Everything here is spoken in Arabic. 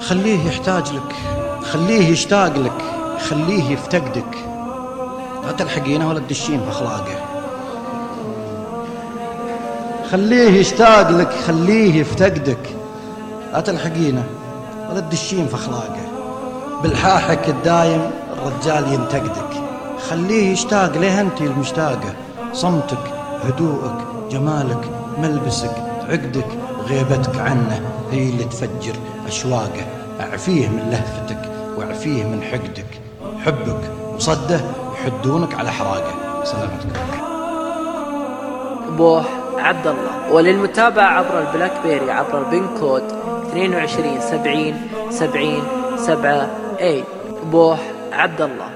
خليه يحتاج لك خليه يشتاق لك خليه يفتقدك. لا تلحقينه ولا تدشين في أخلاقه. خليه يشتاق لك خليه يفتقدك. لا تلحقينه ولا تدشين في أخلاقه. بالحاحك الدايم الرجال ينتقدك. خليه يشتاق ليه أنت المشتاقة؟ صمتك هدوءك جمالك ملبسك عقدك. غيبتك عنه هي اللي تفجر أشواقه. أعفيه من لهفتك وأعفيه من حقدك. حبك وصده يحدونك على حراقه. سلامتك. بوح عبد الله وللمتابعة عبر البلاك بيري عبر ال PIN code 22 70 70 7 8 بوح عبد الله